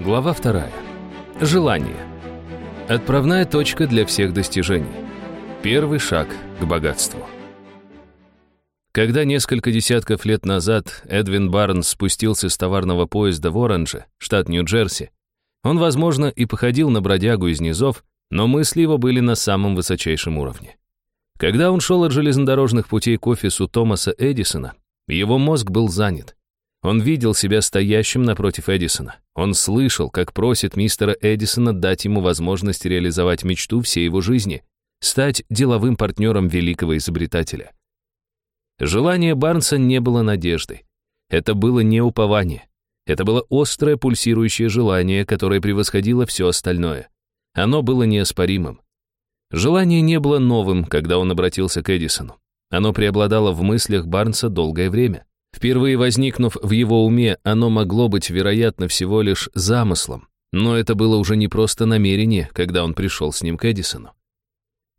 Глава вторая. Желание. Отправная точка для всех достижений. Первый шаг к богатству. Когда несколько десятков лет назад Эдвин Барнс спустился с товарного поезда в Оранже, штат Нью-Джерси, он, возможно, и походил на бродягу из низов, но мысли его были на самом высочайшем уровне. Когда он шел от железнодорожных путей к офису Томаса Эдисона, его мозг был занят. Он видел себя стоящим напротив Эдисона. Он слышал, как просит мистера Эдисона дать ему возможность реализовать мечту всей его жизни — стать деловым партнером великого изобретателя. Желание Барнса не было надеждой. Это было не упование. Это было острое пульсирующее желание, которое превосходило все остальное. Оно было неоспоримым. Желание не было новым, когда он обратился к Эдисону. Оно преобладало в мыслях Барнса долгое время. Впервые возникнув в его уме, оно могло быть, вероятно, всего лишь замыслом. Но это было уже не просто намерение, когда он пришел с ним к Эдисону.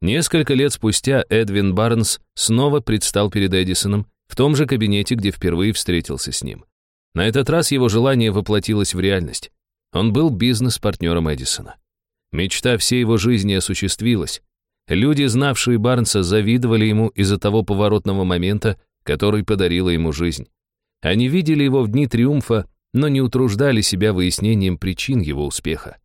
Несколько лет спустя Эдвин Барнс снова предстал перед Эдисоном в том же кабинете, где впервые встретился с ним. На этот раз его желание воплотилось в реальность. Он был бизнес-партнером Эдисона. Мечта всей его жизни осуществилась. Люди, знавшие Барнса, завидовали ему из-за того поворотного момента, который подарила ему жизнь. Они видели его в дни триумфа, но не утруждали себя выяснением причин его успеха.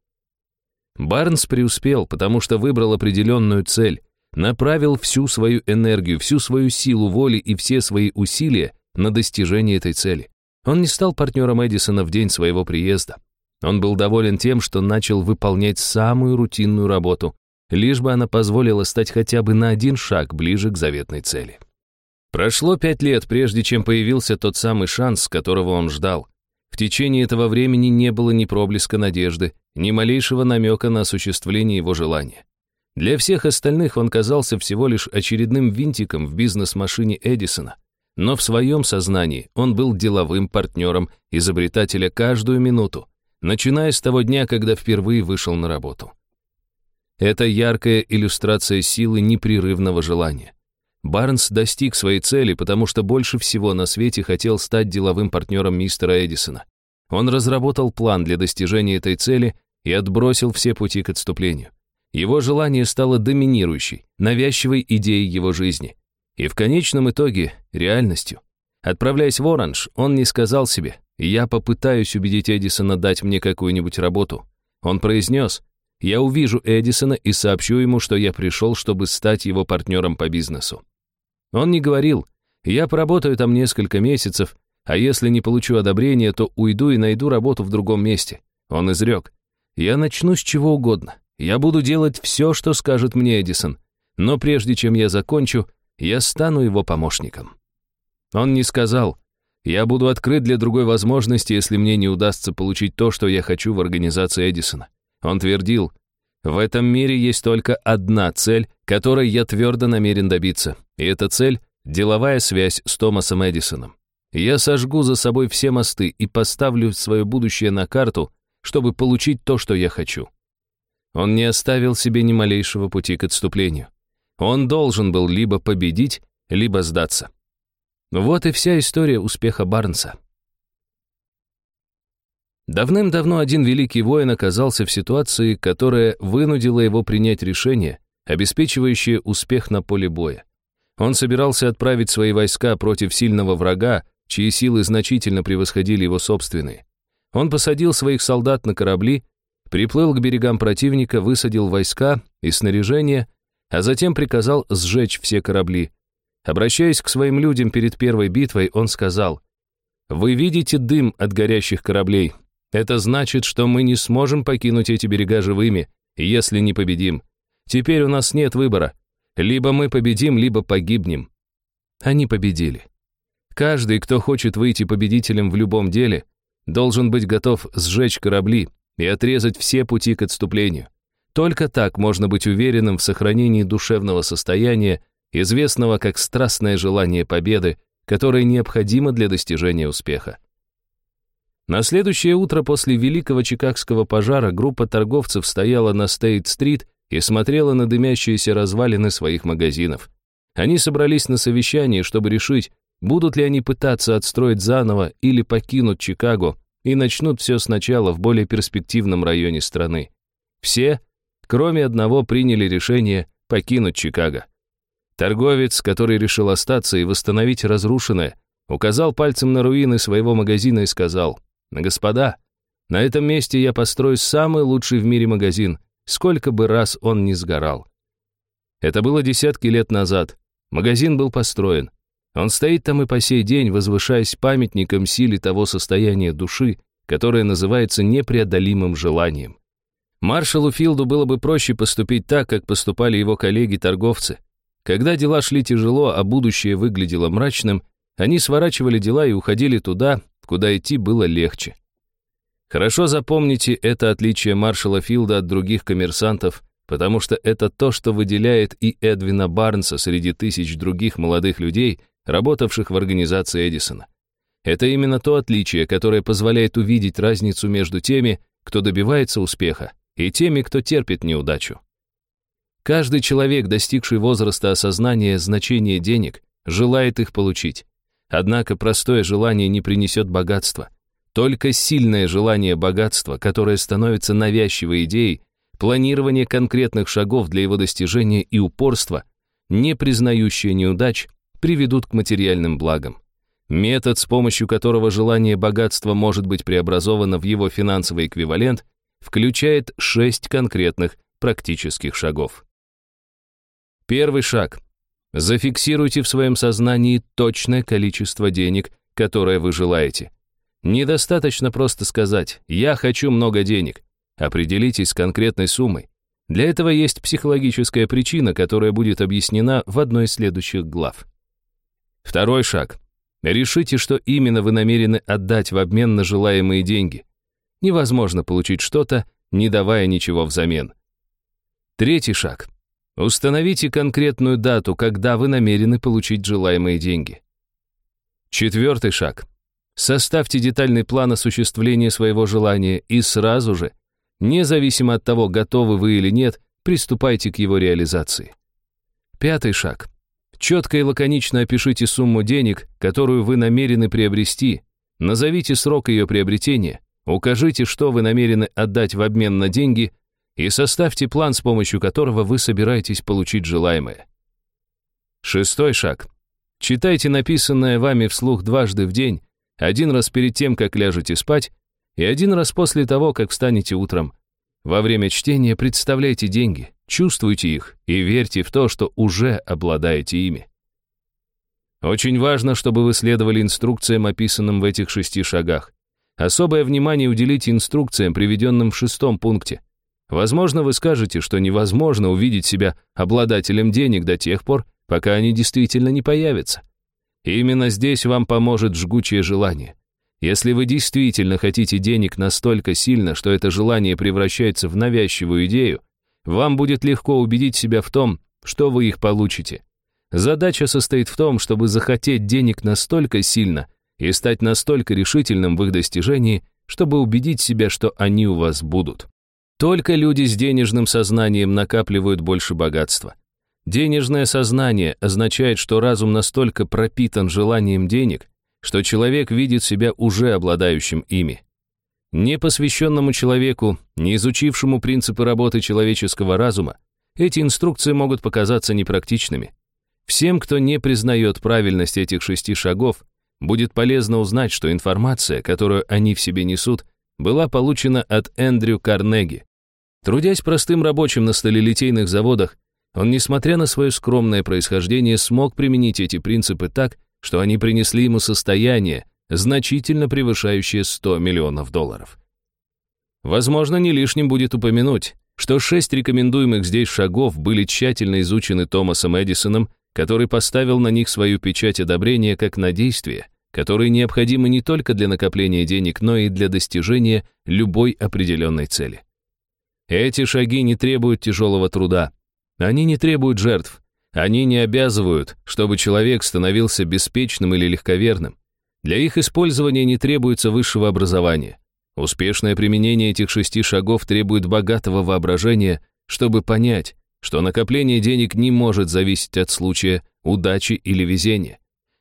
Барнс преуспел, потому что выбрал определенную цель, направил всю свою энергию, всю свою силу воли и все свои усилия на достижение этой цели. Он не стал партнером Эдисона в день своего приезда. Он был доволен тем, что начал выполнять самую рутинную работу, лишь бы она позволила стать хотя бы на один шаг ближе к заветной цели. Прошло пять лет, прежде чем появился тот самый шанс, которого он ждал. В течение этого времени не было ни проблеска надежды, ни малейшего намека на осуществление его желания. Для всех остальных он казался всего лишь очередным винтиком в бизнес-машине Эдисона, но в своем сознании он был деловым партнером изобретателя каждую минуту, начиная с того дня, когда впервые вышел на работу. Это яркая иллюстрация силы непрерывного желания. Барнс достиг своей цели, потому что больше всего на свете хотел стать деловым партнером мистера Эдисона. Он разработал план для достижения этой цели и отбросил все пути к отступлению. Его желание стало доминирующей, навязчивой идеей его жизни. И в конечном итоге — реальностью. Отправляясь в Оранж, он не сказал себе «Я попытаюсь убедить Эдисона дать мне какую-нибудь работу». Он произнес «Я увижу Эдисона и сообщу ему, что я пришел, чтобы стать его партнером по бизнесу». Он не говорил, я поработаю там несколько месяцев, а если не получу одобрения, то уйду и найду работу в другом месте. Он изрек, я начну с чего угодно. Я буду делать все, что скажет мне Эдисон, но прежде чем я закончу, я стану его помощником. Он не сказал, я буду открыт для другой возможности, если мне не удастся получить то, что я хочу в организации Эдисона. Он твердил, в этом мире есть только одна цель, которой я твердо намерен добиться, и эта цель — деловая связь с Томасом Эдисоном. Я сожгу за собой все мосты и поставлю свое будущее на карту, чтобы получить то, что я хочу. Он не оставил себе ни малейшего пути к отступлению. Он должен был либо победить, либо сдаться. Вот и вся история успеха Барнса. Давным-давно один великий воин оказался в ситуации, которая вынудила его принять решение, обеспечивающее успех на поле боя. Он собирался отправить свои войска против сильного врага, чьи силы значительно превосходили его собственные. Он посадил своих солдат на корабли, приплыл к берегам противника, высадил войска и снаряжение, а затем приказал сжечь все корабли. Обращаясь к своим людям перед первой битвой, он сказал, «Вы видите дым от горящих кораблей, это значит, что мы не сможем покинуть эти берега живыми, если не победим. Теперь у нас нет выбора. Либо мы победим, либо погибнем. Они победили. Каждый, кто хочет выйти победителем в любом деле, должен быть готов сжечь корабли и отрезать все пути к отступлению. Только так можно быть уверенным в сохранении душевного состояния, известного как страстное желание победы, которое необходимо для достижения успеха. На следующее утро после Великого Чикагского пожара группа торговцев стояла на Стейт-стрит и смотрела на дымящиеся развалины своих магазинов. Они собрались на совещании, чтобы решить, будут ли они пытаться отстроить заново или покинут Чикаго и начнут все сначала в более перспективном районе страны. Все, кроме одного, приняли решение покинуть Чикаго. Торговец, который решил остаться и восстановить разрушенное, указал пальцем на руины своего магазина и сказал, «Господа, на этом месте я построю самый лучший в мире магазин, сколько бы раз он ни сгорал». Это было десятки лет назад. Магазин был построен. Он стоит там и по сей день, возвышаясь памятником силе того состояния души, которое называется непреодолимым желанием. Маршалу Филду было бы проще поступить так, как поступали его коллеги-торговцы. Когда дела шли тяжело, а будущее выглядело мрачным, они сворачивали дела и уходили туда, куда идти было легче. Хорошо запомните это отличие маршала Филда от других коммерсантов, потому что это то, что выделяет и Эдвина Барнса среди тысяч других молодых людей, работавших в организации Эдисона. Это именно то отличие, которое позволяет увидеть разницу между теми, кто добивается успеха, и теми, кто терпит неудачу. Каждый человек, достигший возраста осознания значения денег, желает их получить. Однако простое желание не принесет богатства. Только сильное желание богатства, которое становится навязчивой идеей, планирование конкретных шагов для его достижения и упорство, не признающие неудач, приведут к материальным благам. Метод, с помощью которого желание богатства может быть преобразовано в его финансовый эквивалент, включает шесть конкретных практических шагов. Первый шаг. Зафиксируйте в своем сознании точное количество денег, которое вы желаете. Недостаточно просто сказать «я хочу много денег». Определитесь с конкретной суммой. Для этого есть психологическая причина, которая будет объяснена в одной из следующих глав. Второй шаг. Решите, что именно вы намерены отдать в обмен на желаемые деньги. Невозможно получить что-то, не давая ничего взамен. Третий шаг. Установите конкретную дату, когда вы намерены получить желаемые деньги. Четвертый шаг. Составьте детальный план осуществления своего желания и сразу же, независимо от того, готовы вы или нет, приступайте к его реализации. Пятый шаг. Четко и лаконично опишите сумму денег, которую вы намерены приобрести, назовите срок ее приобретения, укажите, что вы намерены отдать в обмен на деньги и составьте план, с помощью которого вы собираетесь получить желаемое. Шестой шаг. Читайте написанное вами вслух дважды в день, один раз перед тем, как ляжете спать, и один раз после того, как встанете утром. Во время чтения представляйте деньги, чувствуйте их и верьте в то, что уже обладаете ими. Очень важно, чтобы вы следовали инструкциям, описанным в этих шести шагах. Особое внимание уделите инструкциям, приведенным в шестом пункте. Возможно, вы скажете, что невозможно увидеть себя обладателем денег до тех пор, пока они действительно не появятся. Именно здесь вам поможет жгучее желание. Если вы действительно хотите денег настолько сильно, что это желание превращается в навязчивую идею, вам будет легко убедить себя в том, что вы их получите. Задача состоит в том, чтобы захотеть денег настолько сильно и стать настолько решительным в их достижении, чтобы убедить себя, что они у вас будут. Только люди с денежным сознанием накапливают больше богатства. Денежное сознание означает, что разум настолько пропитан желанием денег, что человек видит себя уже обладающим ими. Непосвященному человеку, не изучившему принципы работы человеческого разума, эти инструкции могут показаться непрактичными. Всем, кто не признает правильность этих шести шагов, будет полезно узнать, что информация, которую они в себе несут, была получена от Эндрю Карнеги. Трудясь простым рабочим на сталелитейных заводах, он, несмотря на свое скромное происхождение, смог применить эти принципы так, что они принесли ему состояние, значительно превышающее 100 миллионов долларов. Возможно, не лишним будет упомянуть, что шесть рекомендуемых здесь шагов были тщательно изучены Томасом Эдисоном, который поставил на них свою печать одобрения как на действия, которые необходимы не только для накопления денег, но и для достижения любой определенной цели. Эти шаги не требуют тяжелого труда, они не требуют жертв, они не обязывают, чтобы человек становился беспечным или легковерным. Для их использования не требуется высшего образования. Успешное применение этих шести шагов требует богатого воображения, чтобы понять, что накопление денег не может зависеть от случая, удачи или везения.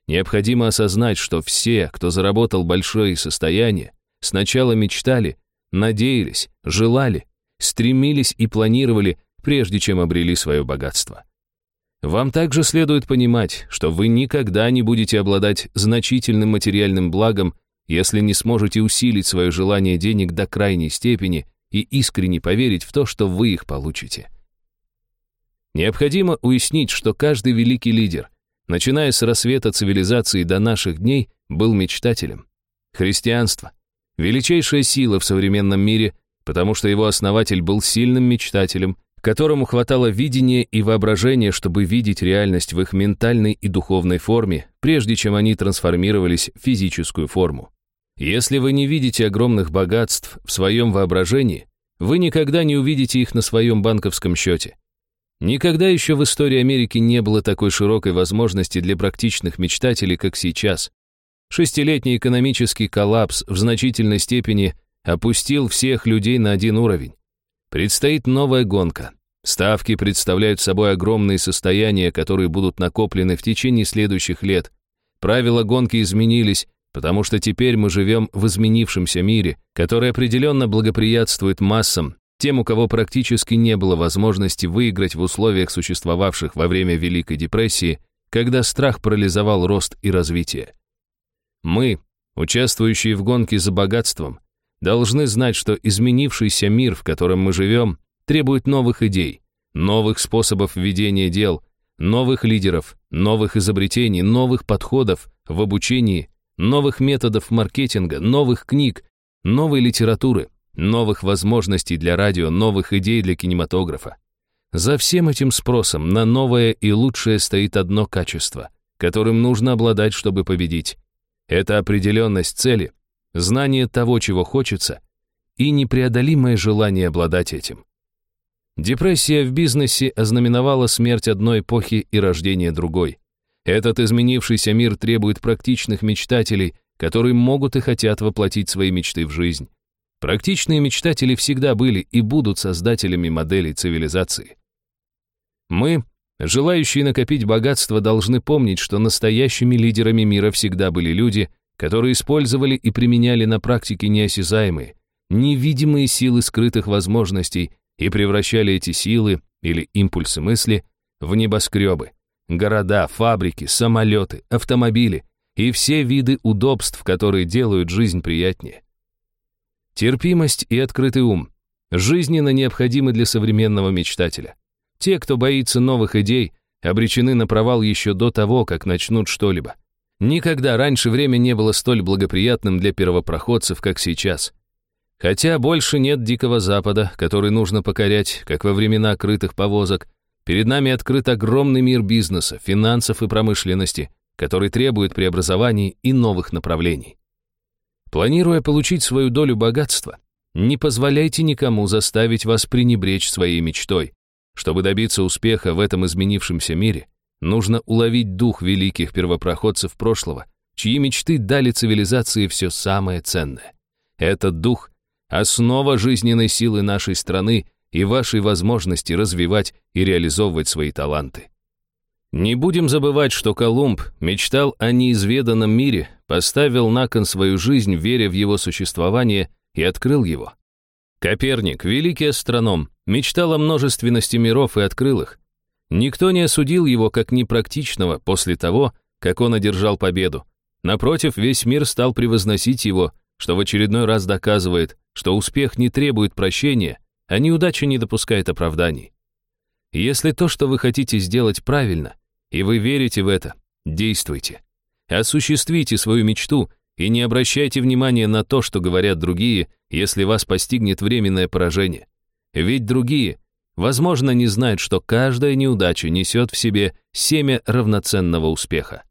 Необходимо осознать, что все, кто заработал большое состояние, сначала мечтали, надеялись, желали, стремились и планировали, прежде чем обрели свое богатство. Вам также следует понимать, что вы никогда не будете обладать значительным материальным благом, если не сможете усилить свое желание денег до крайней степени и искренне поверить в то, что вы их получите. Необходимо уяснить, что каждый великий лидер, начиная с рассвета цивилизации до наших дней, был мечтателем. Христианство — величайшая сила в современном мире, потому что его основатель был сильным мечтателем, которому хватало видения и воображения, чтобы видеть реальность в их ментальной и духовной форме, прежде чем они трансформировались в физическую форму. Если вы не видите огромных богатств в своем воображении, вы никогда не увидите их на своем банковском счете. Никогда еще в истории Америки не было такой широкой возможности для практичных мечтателей, как сейчас. Шестилетний экономический коллапс в значительной степени опустил всех людей на один уровень. Предстоит новая гонка. Ставки представляют собой огромные состояния, которые будут накоплены в течение следующих лет. Правила гонки изменились, потому что теперь мы живем в изменившемся мире, который определенно благоприятствует массам, тем, у кого практически не было возможности выиграть в условиях, существовавших во время Великой депрессии, когда страх парализовал рост и развитие. Мы, участвующие в гонке за богатством, должны знать, что изменившийся мир, в котором мы живем, требует новых идей, новых способов ведения дел, новых лидеров, новых изобретений, новых подходов в обучении, новых методов маркетинга, новых книг, новой литературы, новых возможностей для радио, новых идей для кинематографа. За всем этим спросом на новое и лучшее стоит одно качество, которым нужно обладать, чтобы победить. Это определенность цели, знание того, чего хочется, и непреодолимое желание обладать этим. Депрессия в бизнесе ознаменовала смерть одной эпохи и рождение другой. Этот изменившийся мир требует практичных мечтателей, которые могут и хотят воплотить свои мечты в жизнь. Практичные мечтатели всегда были и будут создателями моделей цивилизации. Мы, желающие накопить богатство, должны помнить, что настоящими лидерами мира всегда были люди, которые использовали и применяли на практике неосязаемые, невидимые силы скрытых возможностей и превращали эти силы или импульсы мысли в небоскребы, города, фабрики, самолеты, автомобили и все виды удобств, которые делают жизнь приятнее. Терпимость и открытый ум жизненно необходимы для современного мечтателя. Те, кто боится новых идей, обречены на провал еще до того, как начнут что-либо. Никогда раньше время не было столь благоприятным для первопроходцев, как сейчас. Хотя больше нет Дикого Запада, который нужно покорять, как во времена крытых повозок, перед нами открыт огромный мир бизнеса, финансов и промышленности, который требует преобразований и новых направлений. Планируя получить свою долю богатства, не позволяйте никому заставить вас пренебречь своей мечтой. Чтобы добиться успеха в этом изменившемся мире, Нужно уловить дух великих первопроходцев прошлого, чьи мечты дали цивилизации все самое ценное. Этот дух — основа жизненной силы нашей страны и вашей возможности развивать и реализовывать свои таланты. Не будем забывать, что Колумб мечтал о неизведанном мире, поставил на кон свою жизнь, веря в его существование, и открыл его. Коперник, великий астроном, мечтал о множественности миров и открыл их. Никто не осудил его как непрактичного после того, как он одержал победу. Напротив, весь мир стал превозносить его, что в очередной раз доказывает, что успех не требует прощения, а неудача не допускает оправданий. Если то, что вы хотите сделать правильно, и вы верите в это, действуйте. Осуществите свою мечту и не обращайте внимания на то, что говорят другие, если вас постигнет временное поражение. Ведь другие возможно, не знает, что каждая неудача несет в себе семя равноценного успеха.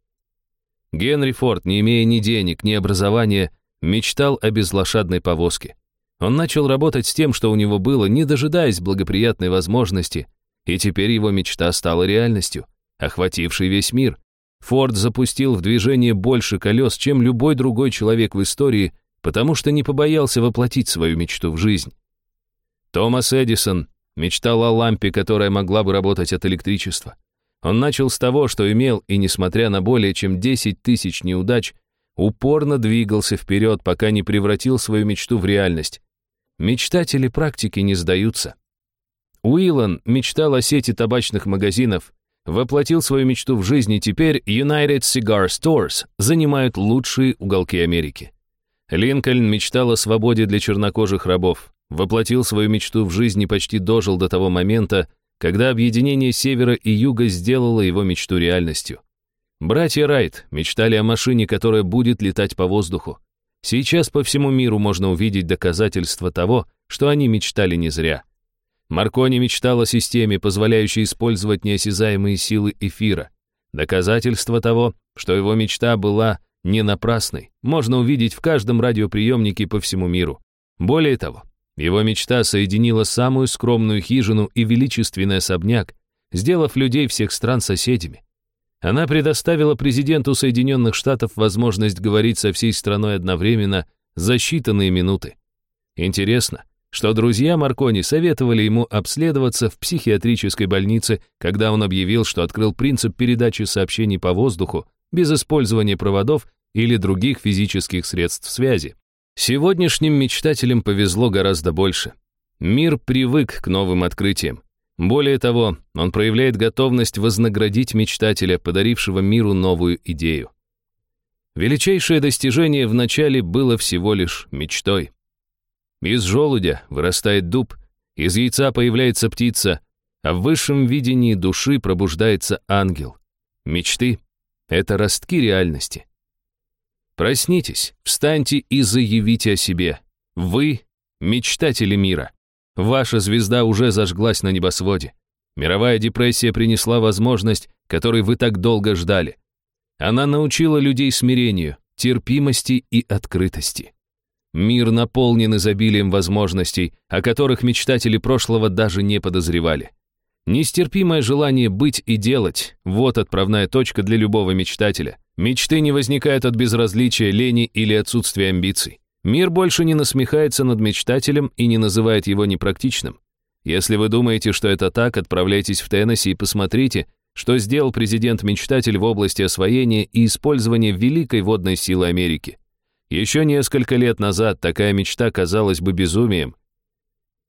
Генри Форд, не имея ни денег, ни образования, мечтал о безлошадной повозке. Он начал работать с тем, что у него было, не дожидаясь благоприятной возможности, и теперь его мечта стала реальностью, охватившей весь мир. Форд запустил в движение больше колес, чем любой другой человек в истории, потому что не побоялся воплотить свою мечту в жизнь. Томас Эдисон Мечтал о лампе, которая могла бы работать от электричества. Он начал с того, что имел, и, несмотря на более чем 10 тысяч неудач, упорно двигался вперед, пока не превратил свою мечту в реальность. Мечтатели практики не сдаются. Уиллан мечтал о сети табачных магазинов, воплотил свою мечту в жизнь, и теперь United Cigar Stores занимают лучшие уголки Америки. Линкольн мечтал о свободе для чернокожих рабов, воплотил свою мечту в жизнь и почти дожил до того момента, когда объединение Севера и Юга сделало его мечту реальностью. Братья Райт мечтали о машине, которая будет летать по воздуху. Сейчас по всему миру можно увидеть доказательства того, что они мечтали не зря. Маркони мечтал о системе, позволяющей использовать неосязаемые силы эфира. Доказательство того, что его мечта была не напрасной, можно увидеть в каждом радиоприемнике по всему миру. Более того, его мечта соединила самую скромную хижину и величественный особняк, сделав людей всех стран соседями. Она предоставила президенту Соединенных Штатов возможность говорить со всей страной одновременно за считанные минуты. Интересно, что друзья Маркони советовали ему обследоваться в психиатрической больнице, когда он объявил, что открыл принцип передачи сообщений по воздуху без использования проводов или других физических средств связи. Сегодняшним мечтателям повезло гораздо больше. Мир привык к новым открытиям. Более того, он проявляет готовность вознаградить мечтателя, подарившего миру новую идею. Величайшее достижение вначале было всего лишь мечтой. Из желудя вырастает дуб, из яйца появляется птица, а в высшем видении души пробуждается ангел. Мечты — это ростки реальности. Проснитесь, встаньте и заявите о себе. Вы — мечтатели мира. Ваша звезда уже зажглась на небосводе. Мировая депрессия принесла возможность, которой вы так долго ждали. Она научила людей смирению, терпимости и открытости. Мир наполнен изобилием возможностей, о которых мечтатели прошлого даже не подозревали. Нестерпимое желание быть и делать – вот отправная точка для любого мечтателя. Мечты не возникают от безразличия, лени или отсутствия амбиций. Мир больше не насмехается над мечтателем и не называет его непрактичным. Если вы думаете, что это так, отправляйтесь в Теннесси и посмотрите, что сделал президент-мечтатель в области освоения и использования великой водной силы Америки. Еще несколько лет назад такая мечта казалась бы безумием.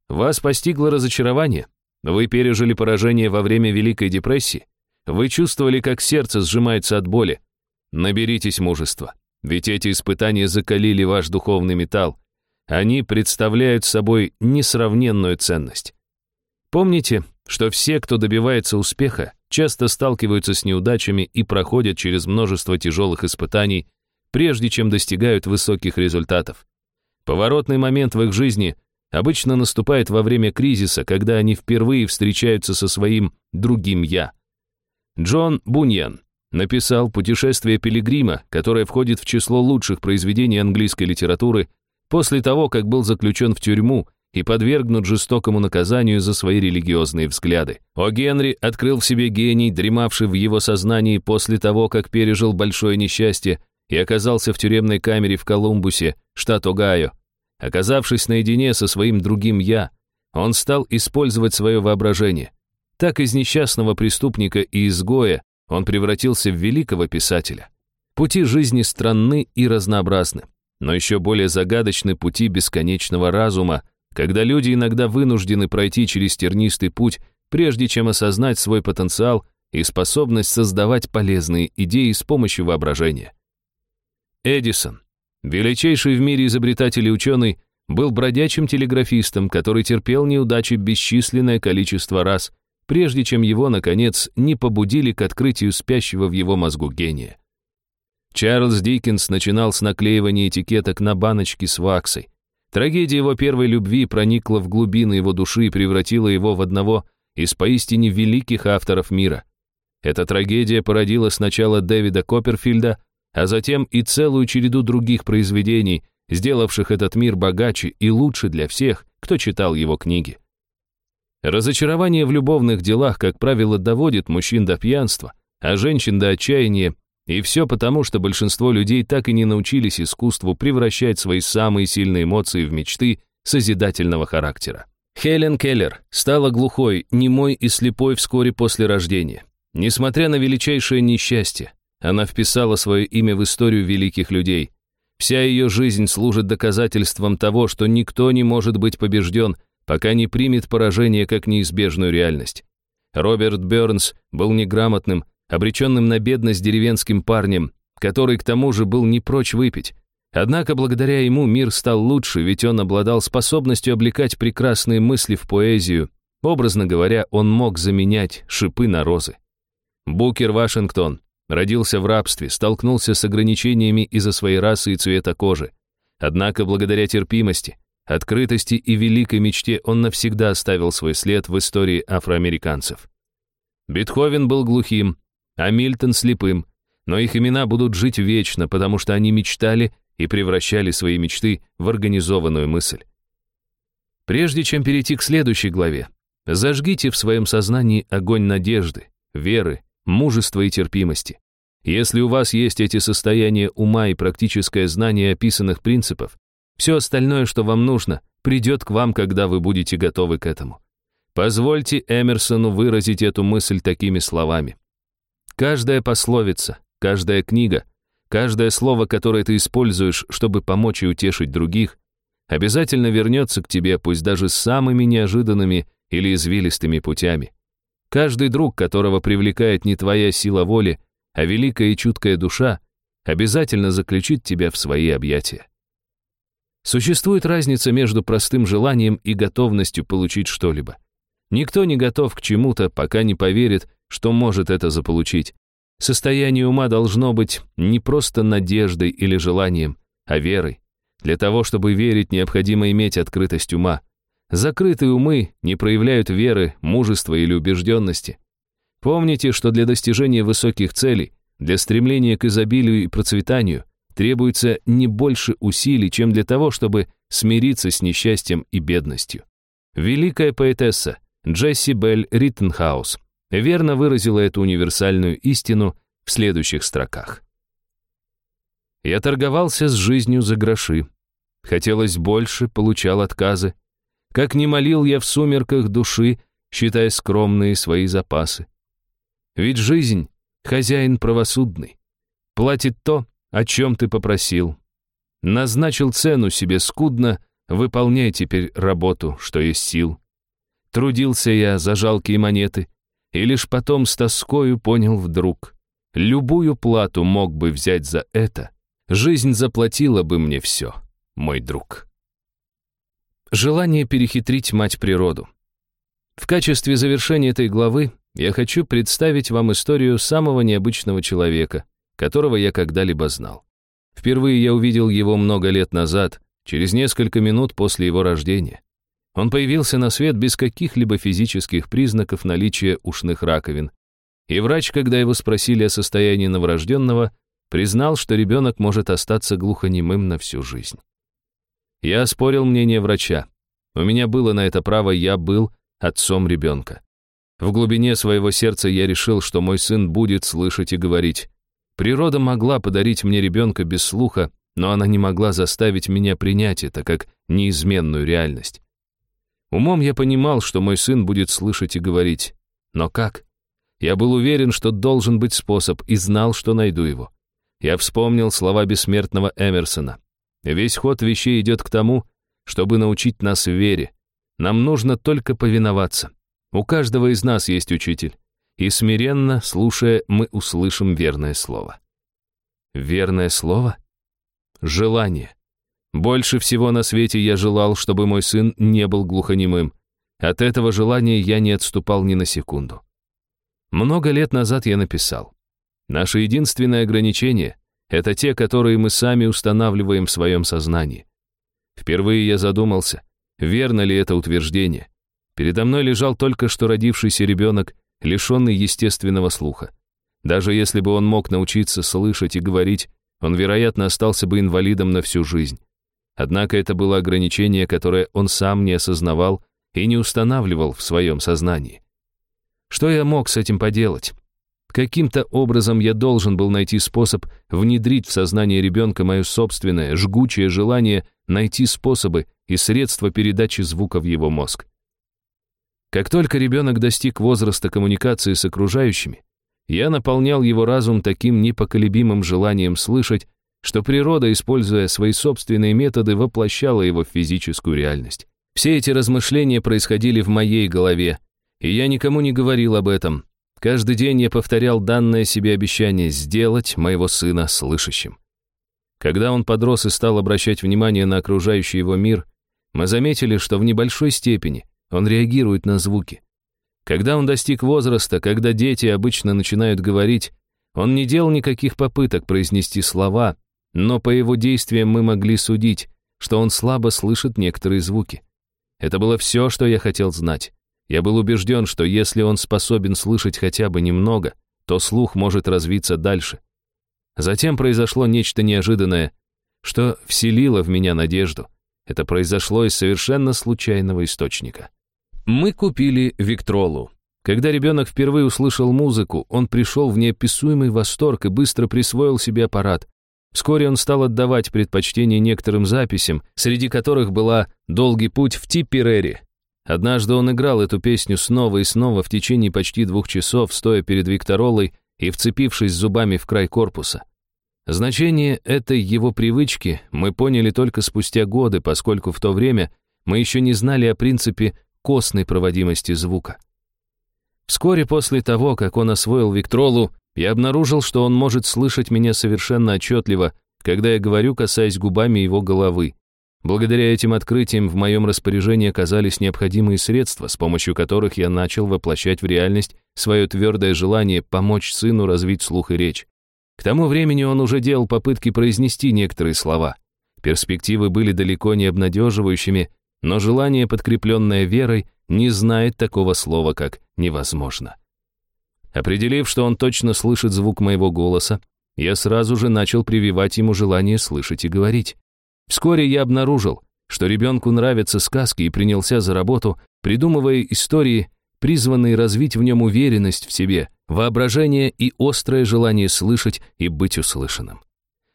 Вас постигло разочарование? Вы пережили поражение во время Великой депрессии? Вы чувствовали, как сердце сжимается от боли? Наберитесь мужества. Ведь эти испытания закалили ваш духовный металл. Они представляют собой несравненную ценность. Помните, что все, кто добивается успеха, часто сталкиваются с неудачами и проходят через множество тяжелых испытаний, прежде чем достигают высоких результатов. Поворотный момент в их жизни обычно наступает во время кризиса, когда они впервые встречаются со своим другим «я». Джон Буньян написал «Путешествие пилигрима», которое входит в число лучших произведений английской литературы, после того, как был заключен в тюрьму и подвергнут жестокому наказанию за свои религиозные взгляды. О Генри открыл в себе гений, дремавший в его сознании после того, как пережил большое несчастье и оказался в тюремной камере в Колумбусе, штат Огайо. Оказавшись наедине со своим другим «я», он стал использовать свое воображение. Так из несчастного преступника и изгоя он превратился в великого писателя. Пути жизни странны и разнообразны, но еще более загадочны пути бесконечного разума, когда люди иногда вынуждены пройти через тернистый путь, прежде чем осознать свой потенциал и способность создавать полезные идеи с помощью воображения. Эдисон, величайший в мире изобретатель и ученый, был бродячим телеграфистом, который терпел неудачи бесчисленное количество раз, прежде чем его, наконец, не побудили к открытию спящего в его мозгу гения. Чарльз Диккенс начинал с наклеивания этикеток на баночки с ваксой. Трагедия его первой любви проникла в глубины его души и превратила его в одного из поистине великих авторов мира. Эта трагедия породила сначала Дэвида Копперфильда, а затем и целую череду других произведений, сделавших этот мир богаче и лучше для всех, кто читал его книги. Разочарование в любовных делах, как правило, доводит мужчин до пьянства, а женщин до отчаяния, и все потому, что большинство людей так и не научились искусству превращать свои самые сильные эмоции в мечты созидательного характера. Хелен Келлер стала глухой, немой и слепой вскоре после рождения. Несмотря на величайшее несчастье, она вписала свое имя в историю великих людей. Вся ее жизнь служит доказательством того, что никто не может быть побежден, пока не примет поражение как неизбежную реальность. Роберт Бернс был неграмотным, обреченным на бедность деревенским парнем, который к тому же был не прочь выпить. Однако благодаря ему мир стал лучше, ведь он обладал способностью облекать прекрасные мысли в поэзию. Образно говоря, он мог заменять шипы на розы. Букер Вашингтон родился в рабстве, столкнулся с ограничениями из-за своей расы и цвета кожи. Однако благодаря терпимости, открытости и великой мечте он навсегда оставил свой след в истории афроамериканцев. Бетховен был глухим, а Мильтон слепым, но их имена будут жить вечно, потому что они мечтали и превращали свои мечты в организованную мысль. Прежде чем перейти к следующей главе, зажгите в своем сознании огонь надежды, веры, мужества и терпимости. Если у вас есть эти состояния ума и практическое знание описанных принципов, все остальное, что вам нужно, придет к вам, когда вы будете готовы к этому. Позвольте Эмерсону выразить эту мысль такими словами. Каждая пословица, каждая книга, каждое слово, которое ты используешь, чтобы помочь и утешить других, обязательно вернется к тебе, пусть даже самыми неожиданными или извилистыми путями. Каждый друг, которого привлекает не твоя сила воли, а великая и чуткая душа, обязательно заключит тебя в свои объятия. Существует разница между простым желанием и готовностью получить что-либо. Никто не готов к чему-то, пока не поверит, что может это заполучить. Состояние ума должно быть не просто надеждой или желанием, а верой. Для того, чтобы верить, необходимо иметь открытость ума. Закрытые умы не проявляют веры, мужества или убежденности. Помните, что для достижения высоких целей, для стремления к изобилию и процветанию требуется не больше усилий, чем для того, чтобы смириться с несчастьем и бедностью. Великая поэтесса Джесси Белль Риттенхаус верно выразила эту универсальную истину в следующих строках. «Я торговался с жизнью за гроши. Хотелось больше, получал отказы. Как не молил я в сумерках души, считая скромные свои запасы. Ведь жизнь — хозяин правосудный. Платит то, о чем ты попросил. Назначил цену себе скудно, выполняй теперь работу, что есть сил. Трудился я за жалкие монеты, и лишь потом с тоскою понял вдруг. Любую плату мог бы взять за это, жизнь заплатила бы мне все, мой друг. Желание перехитрить мать природу. В качестве завершения этой главы я хочу представить вам историю самого необычного человека, которого я когда-либо знал. Впервые я увидел его много лет назад, через несколько минут после его рождения. Он появился на свет без каких-либо физических признаков наличия ушных раковин. И врач, когда его спросили о состоянии новорожденного, признал, что ребенок может остаться глухонемым на всю жизнь. Я оспорил мнение врача. У меня было на это право, я был отцом ребенка. В глубине своего сердца я решил, что мой сын будет слышать и говорить. Природа могла подарить мне ребенка без слуха, но она не могла заставить меня принять это как неизменную реальность. Умом я понимал, что мой сын будет слышать и говорить. Но как? Я был уверен, что должен быть способ, и знал, что найду его. Я вспомнил слова бессмертного Эмерсона. Весь ход вещей идет к тому, чтобы научить нас вере. Нам нужно только повиноваться. У каждого из нас есть учитель, и смиренно, слушая, мы услышим верное слово. Верное слово? Желание. Больше всего на свете я желал, чтобы мой сын не был глухонемым. От этого желания я не отступал ни на секунду. Много лет назад я написал. Наше единственное ограничение — это те, которые мы сами устанавливаем в своем сознании. Впервые я задумался, верно ли это утверждение. Передо мной лежал только что родившийся ребенок, лишенный естественного слуха. Даже если бы он мог научиться слышать и говорить, он, вероятно, остался бы инвалидом на всю жизнь. Однако это было ограничение, которое он сам не осознавал и не устанавливал в своем сознании. Что я мог с этим поделать? Каким-то образом я должен был найти способ внедрить в сознание ребенка мое собственное, жгучее желание найти способы и средства передачи звука в его мозг. Как только ребенок достиг возраста коммуникации с окружающими, я наполнял его разум таким непоколебимым желанием слышать, что природа, используя свои собственные методы, воплощала его в физическую реальность. Все эти размышления происходили в моей голове, и я никому не говорил об этом. Каждый день я повторял данное себе обещание сделать моего сына слышащим. Когда он подрос и стал обращать внимание на окружающий его мир, мы заметили, что в небольшой степени он реагирует на звуки. Когда он достиг возраста, когда дети обычно начинают говорить, он не делал никаких попыток произнести слова, но по его действиям мы могли судить, что он слабо слышит некоторые звуки. Это было все, что я хотел знать. Я был убежден, что если он способен слышать хотя бы немного, то слух может развиться дальше. Затем произошло нечто неожиданное, что вселило в меня надежду. Это произошло из совершенно случайного источника. Мы купили Виктролу. Когда ребенок впервые услышал музыку, он пришел в неописуемый восторг и быстро присвоил себе аппарат. Вскоре он стал отдавать предпочтение некоторым записям, среди которых была «Долгий путь в Типперери». Однажды он играл эту песню снова и снова в течение почти двух часов, стоя перед Викторолой и вцепившись зубами в край корпуса. Значение этой его привычки мы поняли только спустя годы, поскольку в то время мы еще не знали о принципе костной проводимости звука. Вскоре после того, как он освоил Виктролу, я обнаружил, что он может слышать меня совершенно отчетливо, когда я говорю, касаясь губами его головы. Благодаря этим открытиям в моем распоряжении оказались необходимые средства, с помощью которых я начал воплощать в реальность свое твердое желание помочь сыну развить слух и речь. К тому времени он уже делал попытки произнести некоторые слова. Перспективы были далеко не обнадеживающими, но желание, подкрепленное верой, не знает такого слова, как «невозможно». Определив, что он точно слышит звук моего голоса, я сразу же начал прививать ему желание слышать и говорить. Вскоре я обнаружил, что ребенку нравятся сказки и принялся за работу, придумывая истории, призванные развить в нем уверенность в себе, воображение и острое желание слышать и быть услышанным.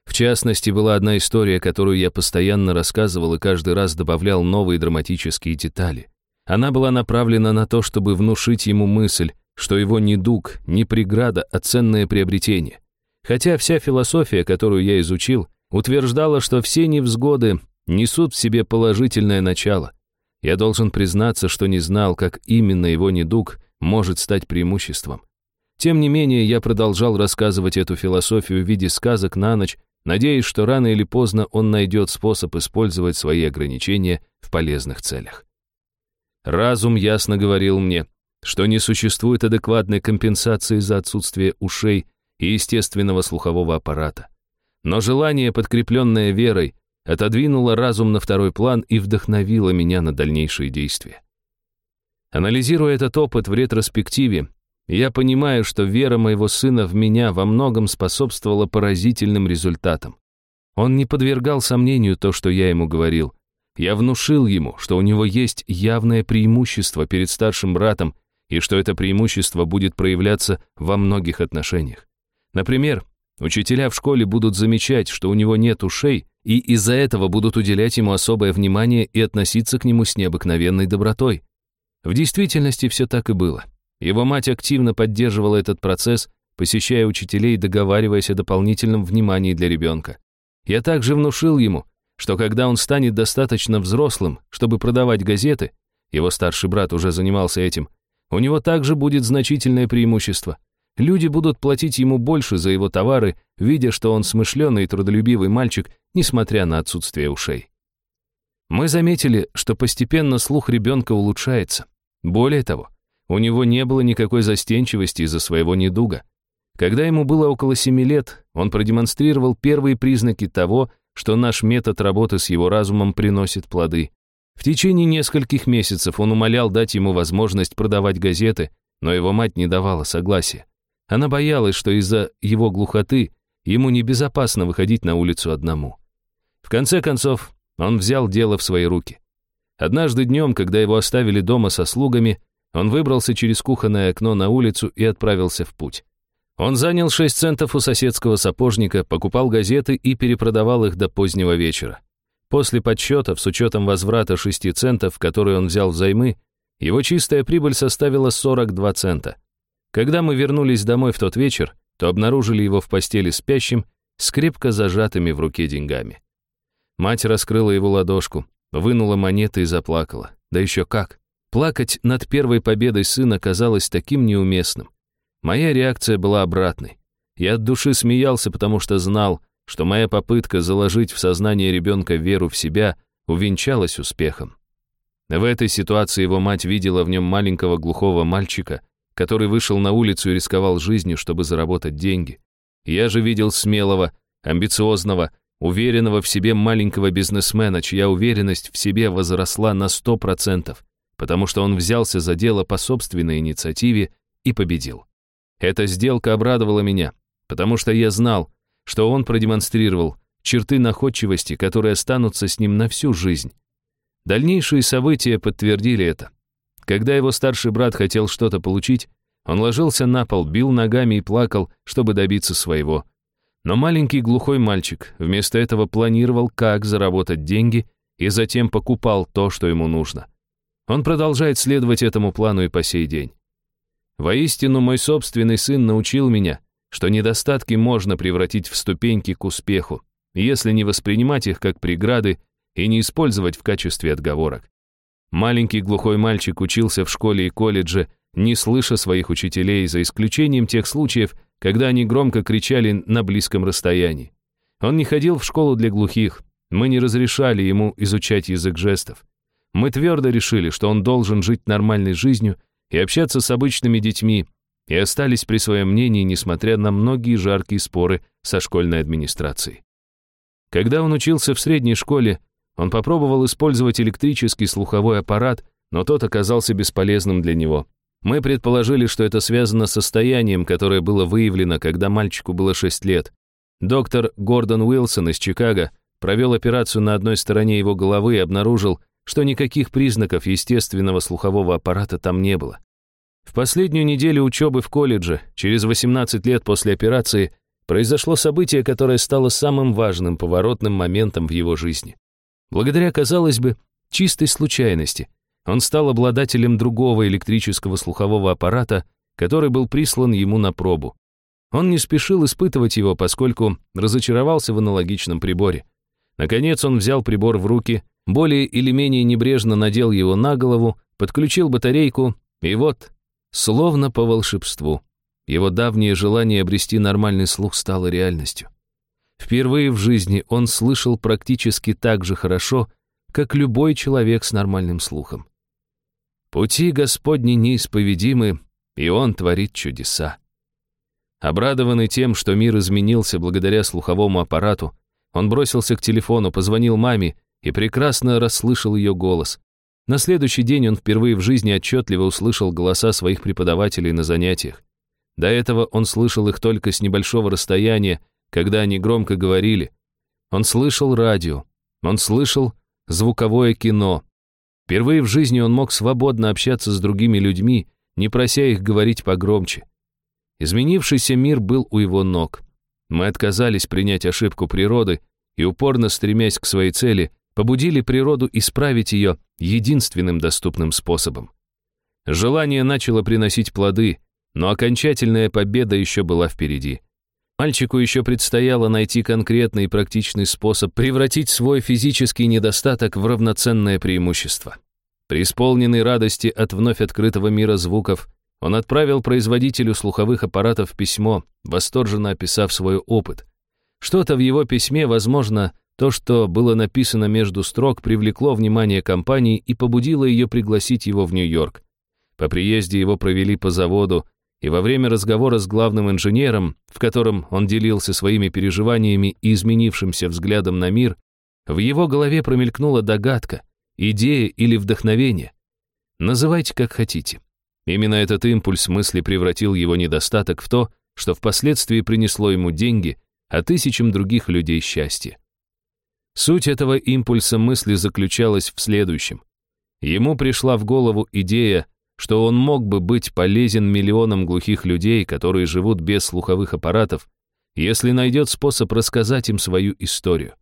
В частности, была одна история, которую я постоянно рассказывал и каждый раз добавлял новые драматические детали. Она была направлена на то, чтобы внушить ему мысль, что его недуг, не преграда, а ценное приобретение. Хотя вся философия, которую я изучил, утверждала, что все невзгоды несут в себе положительное начало. Я должен признаться, что не знал, как именно его недуг может стать преимуществом. Тем не менее, я продолжал рассказывать эту философию в виде сказок на ночь, надеясь, что рано или поздно он найдет способ использовать свои ограничения в полезных целях. Разум ясно говорил мне, что не существует адекватной компенсации за отсутствие ушей и естественного слухового аппарата. Но желание, подкрепленное верой, отодвинуло разум на второй план и вдохновило меня на дальнейшие действия. Анализируя этот опыт в ретроспективе, я понимаю, что вера моего сына в меня во многом способствовала поразительным результатам. Он не подвергал сомнению то, что я ему говорил. Я внушил ему, что у него есть явное преимущество перед старшим братом и что это преимущество будет проявляться во многих отношениях. Например, учителя в школе будут замечать, что у него нет ушей, и из-за этого будут уделять ему особое внимание и относиться к нему с необыкновенной добротой. В действительности все так и было. Его мать активно поддерживала этот процесс, посещая учителей и договариваясь о дополнительном внимании для ребенка. Я также внушил ему, что когда он станет достаточно взрослым, чтобы продавать газеты, его старший брат уже занимался этим, у него также будет значительное преимущество. Люди будут платить ему больше за его товары, видя, что он смышленый и трудолюбивый мальчик, несмотря на отсутствие ушей. Мы заметили, что постепенно слух ребенка улучшается. Более того, у него не было никакой застенчивости из-за своего недуга. Когда ему было около семи лет, он продемонстрировал первые признаки того, что наш метод работы с его разумом приносит плоды. В течение нескольких месяцев он умолял дать ему возможность продавать газеты, но его мать не давала согласия. Она боялась, что из-за его глухоты ему небезопасно выходить на улицу одному. В конце концов, он взял дело в свои руки. Однажды днем, когда его оставили дома со слугами, он выбрался через кухонное окно на улицу и отправился в путь. Он занял 6 центов у соседского сапожника, покупал газеты и перепродавал их до позднего вечера. После подсчетов, с учетом возврата 6 центов, которые он взял взаймы, его чистая прибыль составила 42 цента. Когда мы вернулись домой в тот вечер, то обнаружили его в постели спящим, с зажатыми в руке деньгами. Мать раскрыла его ладошку, вынула монеты и заплакала. Да еще как. Плакать над первой победой сына казалось таким неуместным. Моя реакция была обратной. Я от души смеялся, потому что знал, что моя попытка заложить в сознание ребенка веру в себя увенчалась успехом. В этой ситуации его мать видела в нем маленького глухого мальчика, который вышел на улицу и рисковал жизнью, чтобы заработать деньги. Я же видел смелого, амбициозного, уверенного в себе маленького бизнесмена, чья уверенность в себе возросла на 100%, потому что он взялся за дело по собственной инициативе и победил. Эта сделка обрадовала меня, потому что я знал, что он продемонстрировал черты находчивости, которые останутся с ним на всю жизнь. Дальнейшие события подтвердили это. Когда его старший брат хотел что-то получить, он ложился на пол, бил ногами и плакал, чтобы добиться своего. Но маленький глухой мальчик вместо этого планировал, как заработать деньги, и затем покупал то, что ему нужно. Он продолжает следовать этому плану и по сей день. Воистину, мой собственный сын научил меня, что недостатки можно превратить в ступеньки к успеху, если не воспринимать их как преграды и не использовать в качестве отговорок. Маленький глухой мальчик учился в школе и колледже, не слыша своих учителей, за исключением тех случаев, когда они громко кричали на близком расстоянии. Он не ходил в школу для глухих, мы не разрешали ему изучать язык жестов. Мы твердо решили, что он должен жить нормальной жизнью и общаться с обычными детьми, и остались при своем мнении, несмотря на многие жаркие споры со школьной администрацией. Когда он учился в средней школе, он попробовал использовать электрический слуховой аппарат, но тот оказался бесполезным для него. Мы предположили, что это связано с состоянием, которое было выявлено, когда мальчику было 6 лет. Доктор Гордон Уилсон из Чикаго провел операцию на одной стороне его головы и обнаружил, что никаких признаков естественного слухового аппарата там не было. В последнюю неделю учебы в колледже, через 18 лет после операции, произошло событие, которое стало самым важным поворотным моментом в его жизни. Благодаря, казалось бы, чистой случайности, он стал обладателем другого электрического слухового аппарата, который был прислан ему на пробу. Он не спешил испытывать его, поскольку разочаровался в аналогичном приборе. Наконец он взял прибор в руки, более или менее небрежно надел его на голову, подключил батарейку, и вот, словно по волшебству, его давнее желание обрести нормальный слух стало реальностью. Впервые в жизни он слышал практически так же хорошо, как любой человек с нормальным слухом. Пути Господни неисповедимы, и Он творит чудеса. Обрадованный тем, что мир изменился благодаря слуховому аппарату, он бросился к телефону, позвонил маме и прекрасно расслышал ее голос. На следующий день он впервые в жизни отчетливо услышал голоса своих преподавателей на занятиях. До этого он слышал их только с небольшого расстояния, когда они громко говорили. Он слышал радио, он слышал звуковое кино. Впервые в жизни он мог свободно общаться с другими людьми, не прося их говорить погромче. Изменившийся мир был у его ног. Мы отказались принять ошибку природы и, упорно стремясь к своей цели, побудили природу исправить ее единственным доступным способом. Желание начало приносить плоды, но окончательная победа еще была впереди. Мальчику еще предстояло найти конкретный и практичный способ превратить свой физический недостаток в равноценное преимущество. При исполненной радости от вновь открытого мира звуков, он отправил производителю слуховых аппаратов письмо, восторженно описав свой опыт. Что-то в его письме, возможно, то, что было написано между строк, привлекло внимание компании и побудило ее пригласить его в Нью-Йорк. По приезде его провели по заводу, и во время разговора с главным инженером, в котором он делился своими переживаниями и изменившимся взглядом на мир, в его голове промелькнула догадка, идея или вдохновение. Называйте как хотите. Именно этот импульс мысли превратил его недостаток в то, что впоследствии принесло ему деньги, а тысячам других людей счастье. Суть этого импульса мысли заключалась в следующем. Ему пришла в голову идея что он мог бы быть полезен миллионам глухих людей, которые живут без слуховых аппаратов, если найдет способ рассказать им свою историю.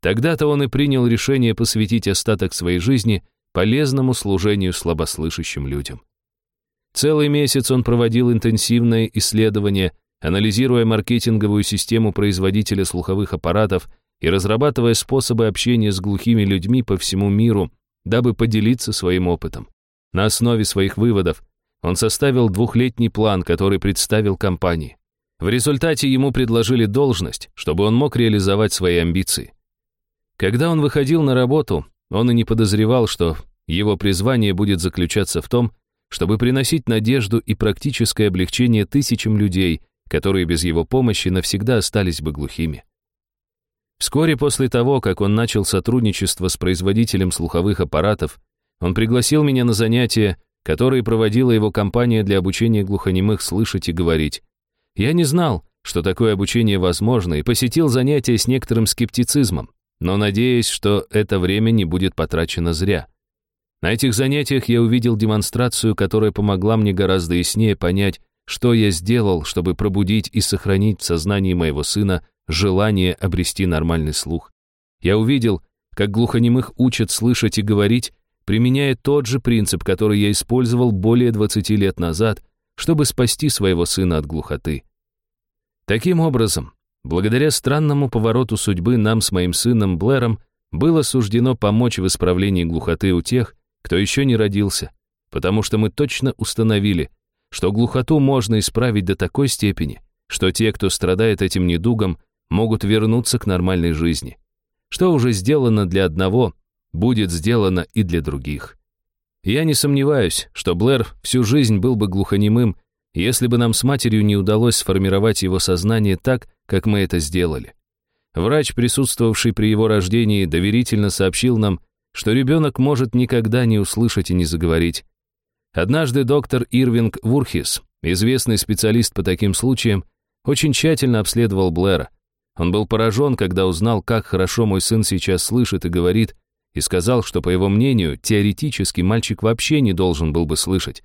Тогда-то он и принял решение посвятить остаток своей жизни полезному служению слабослышащим людям. Целый месяц он проводил интенсивное исследование, анализируя маркетинговую систему производителя слуховых аппаратов и разрабатывая способы общения с глухими людьми по всему миру, дабы поделиться своим опытом. На основе своих выводов он составил двухлетний план, который представил компании. В результате ему предложили должность, чтобы он мог реализовать свои амбиции. Когда он выходил на работу, он и не подозревал, что его призвание будет заключаться в том, чтобы приносить надежду и практическое облегчение тысячам людей, которые без его помощи навсегда остались бы глухими. Вскоре после того, как он начал сотрудничество с производителем слуховых аппаратов, он пригласил меня на занятия, которые проводила его компания для обучения глухонемых слышать и говорить. Я не знал, что такое обучение возможно, и посетил занятия с некоторым скептицизмом, но надеясь, что это время не будет потрачено зря. На этих занятиях я увидел демонстрацию, которая помогла мне гораздо яснее понять, что я сделал, чтобы пробудить и сохранить в сознании моего сына желание обрести нормальный слух. Я увидел, как глухонемых учат слышать и говорить, применяя тот же принцип, который я использовал более 20 лет назад, чтобы спасти своего сына от глухоты. Таким образом, благодаря странному повороту судьбы нам с моим сыном Блэром было суждено помочь в исправлении глухоты у тех, кто еще не родился, потому что мы точно установили, что глухоту можно исправить до такой степени, что те, кто страдает этим недугом, могут вернуться к нормальной жизни. Что уже сделано для одного, будет сделано и для других. Я не сомневаюсь, что Блэр всю жизнь был бы глухонемым, если бы нам с матерью не удалось сформировать его сознание так, как мы это сделали. Врач, присутствовавший при его рождении, доверительно сообщил нам, что ребенок может никогда не услышать и не заговорить. Однажды доктор Ирвинг Вурхис, известный специалист по таким случаям, очень тщательно обследовал Блэра. Он был поражен, когда узнал, как хорошо мой сын сейчас слышит и говорит, и сказал, что, по его мнению, теоретически мальчик вообще не должен был бы слышать.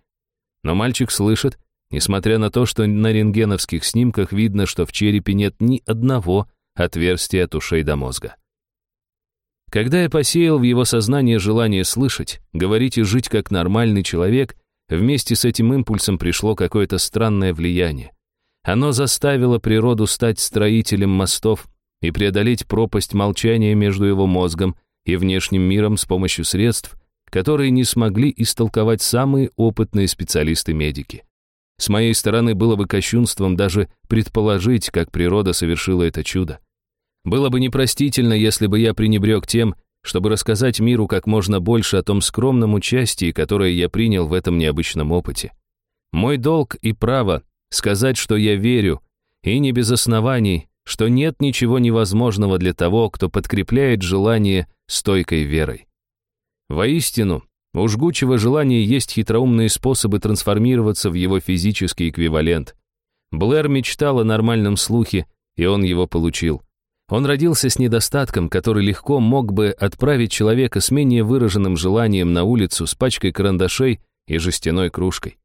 Но мальчик слышит, несмотря на то, что на рентгеновских снимках видно, что в черепе нет ни одного отверстия от ушей до мозга. Когда я посеял в его сознание желание слышать, говорить и жить как нормальный человек, вместе с этим импульсом пришло какое-то странное влияние. Оно заставило природу стать строителем мостов и преодолеть пропасть молчания между его мозгом и внешним миром с помощью средств, которые не смогли истолковать самые опытные специалисты-медики. С моей стороны было бы кощунством даже предположить, как природа совершила это чудо. Было бы непростительно, если бы я пренебрег тем, чтобы рассказать миру как можно больше о том скромном участии, которое я принял в этом необычном опыте. Мой долг и право сказать, что я верю, и не без оснований, что нет ничего невозможного для того, кто подкрепляет желание стойкой верой. Воистину, у жгучего желания есть хитроумные способы трансформироваться в его физический эквивалент. Блэр мечтал о нормальном слухе, и он его получил. Он родился с недостатком, который легко мог бы отправить человека с менее выраженным желанием на улицу с пачкой карандашей и жестяной кружкой.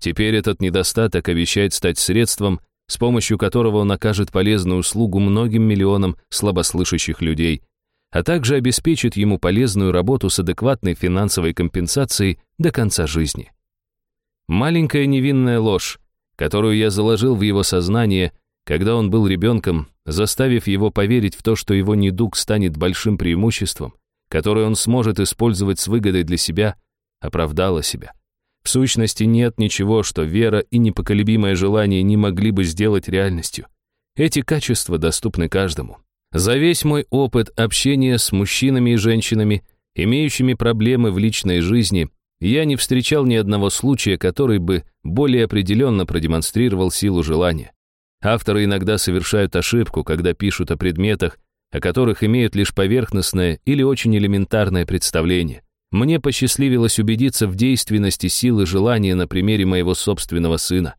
Теперь этот недостаток обещает стать средством, с помощью которого он окажет полезную услугу многим миллионам слабослышащих людей, а также обеспечит ему полезную работу с адекватной финансовой компенсацией до конца жизни. Маленькая невинная ложь, которую я заложил в его сознание, когда он был ребенком, заставив его поверить в то, что его недуг станет большим преимуществом, которое он сможет использовать с выгодой для себя, оправдала себя. В сущности, нет ничего, что вера и непоколебимое желание не могли бы сделать реальностью. Эти качества доступны каждому. За весь мой опыт общения с мужчинами и женщинами, имеющими проблемы в личной жизни, я не встречал ни одного случая, который бы более определенно продемонстрировал силу желания. Авторы иногда совершают ошибку, когда пишут о предметах, о которых имеют лишь поверхностное или очень элементарное представление. Мне посчастливилось убедиться в действенности силы желания на примере моего собственного сына.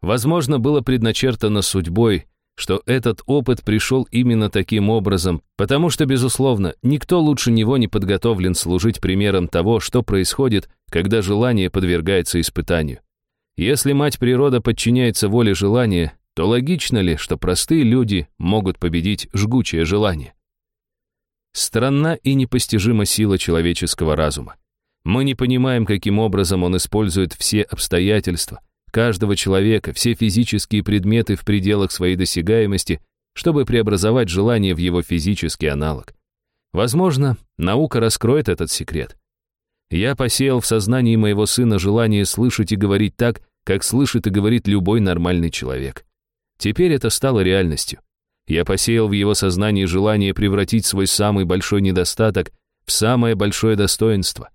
Возможно, было предначертано судьбой, что этот опыт пришел именно таким образом, потому что, безусловно, никто лучше него не подготовлен служить примером того, что происходит, когда желание подвергается испытанию. Если мать природа подчиняется воле желания, то логично ли, что простые люди могут победить жгучее желание? Странна и непостижима сила человеческого разума. Мы не понимаем, каким образом он использует все обстоятельства, каждого человека, все физические предметы в пределах своей досягаемости, чтобы преобразовать желание в его физический аналог. Возможно, наука раскроет этот секрет. Я посеял в сознании моего сына желание слышать и говорить так, как слышит и говорит любой нормальный человек. Теперь это стало реальностью. Я посеял в его сознании желание превратить свой самый большой недостаток в самое большое достоинство.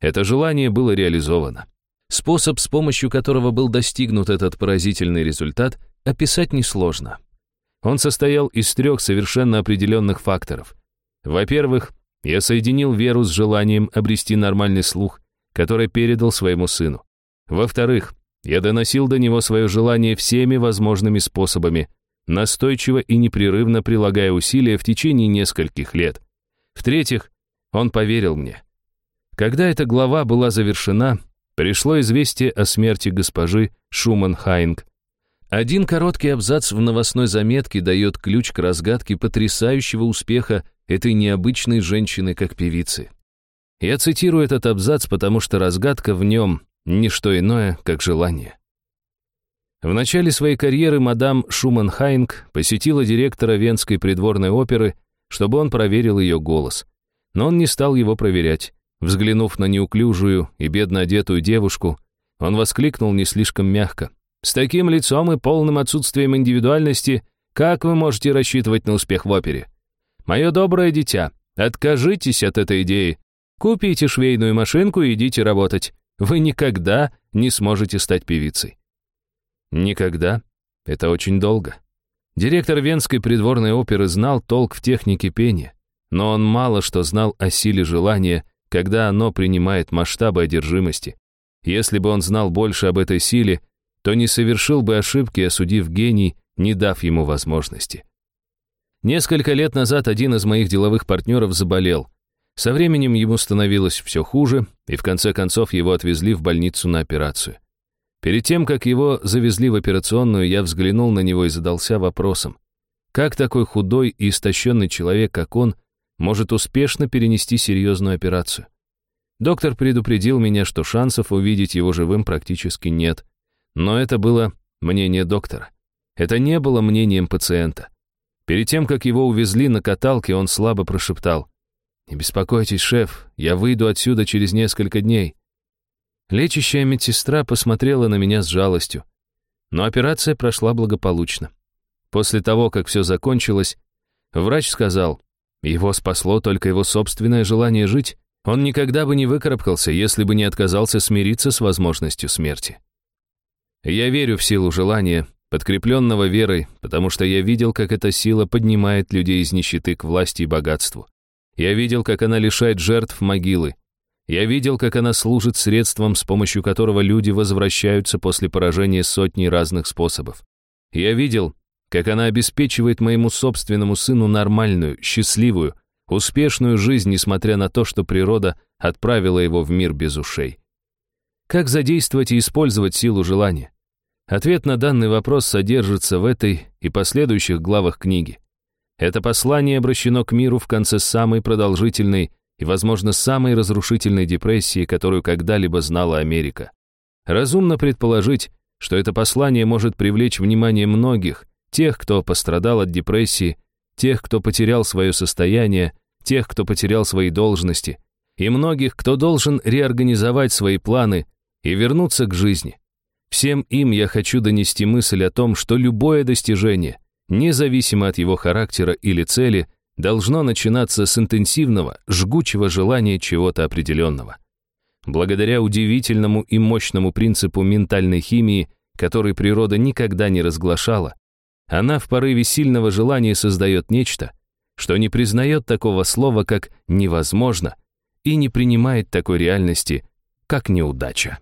Это желание было реализовано. Способ, с помощью которого был достигнут этот поразительный результат, описать несложно. Он состоял из трех совершенно определенных факторов. Во-первых, я соединил веру с желанием обрести нормальный слух, который передал своему сыну. Во-вторых, я доносил до него свое желание всеми возможными способами, настойчиво и непрерывно прилагая усилия в течение нескольких лет. В-третьих, он поверил мне. Когда эта глава была завершена, пришло известие о смерти госпожи Шуман-Хайнг. Один короткий абзац в новостной заметке дает ключ к разгадке потрясающего успеха этой необычной женщины как певицы. Я цитирую этот абзац, потому что разгадка в нем — не что иное, как желание. В начале своей карьеры мадам Шуман-Хайнг посетила директора Венской придворной оперы, чтобы он проверил ее голос. Но он не стал его проверять. Взглянув на неуклюжую и бедно одетую девушку, он воскликнул не слишком мягко. «С таким лицом и полным отсутствием индивидуальности, как вы можете рассчитывать на успех в опере? Мое доброе дитя, откажитесь от этой идеи. Купите швейную машинку и идите работать. Вы никогда не сможете стать певицей». Никогда. Это очень долго. Директор Венской придворной оперы знал толк в технике пения, но он мало что знал о силе желания, когда оно принимает масштабы одержимости. Если бы он знал больше об этой силе, то не совершил бы ошибки, осудив гений, не дав ему возможности. Несколько лет назад один из моих деловых партнеров заболел. Со временем ему становилось все хуже, и в конце концов его отвезли в больницу на операцию. Перед тем, как его завезли в операционную, я взглянул на него и задался вопросом. Как такой худой и истощенный человек, как он, может успешно перенести серьезную операцию? Доктор предупредил меня, что шансов увидеть его живым практически нет. Но это было мнение доктора. Это не было мнением пациента. Перед тем, как его увезли на каталке, он слабо прошептал. «Не беспокойтесь, шеф, я выйду отсюда через несколько дней. Лечащая медсестра посмотрела на меня с жалостью. Но операция прошла благополучно. После того, как все закончилось, врач сказал, его спасло только его собственное желание жить. Он никогда бы не выкарабкался, если бы не отказался смириться с возможностью смерти. Я верю в силу желания, подкрепленного верой, потому что я видел, как эта сила поднимает людей из нищеты к власти и богатству. Я видел, как она лишает жертв могилы, я видел, как она служит средством, с помощью которого люди возвращаются после поражения сотни разных способов. Я видел, как она обеспечивает моему собственному сыну нормальную, счастливую, успешную жизнь, несмотря на то, что природа отправила его в мир без ушей. Как задействовать и использовать силу желания? Ответ на данный вопрос содержится в этой и последующих главах книги. Это послание обращено к миру в конце самой продолжительной и, возможно, самой разрушительной депрессии, которую когда-либо знала Америка. Разумно предположить, что это послание может привлечь внимание многих, тех, кто пострадал от депрессии, тех, кто потерял свое состояние, тех, кто потерял свои должности, и многих, кто должен реорганизовать свои планы и вернуться к жизни. Всем им я хочу донести мысль о том, что любое достижение, независимо от его характера или цели – должно начинаться с интенсивного, жгучего желания чего-то определенного. Благодаря удивительному и мощному принципу ментальной химии, который природа никогда не разглашала, она в порыве сильного желания создает нечто, что не признает такого слова, как «невозможно», и не принимает такой реальности, как неудача.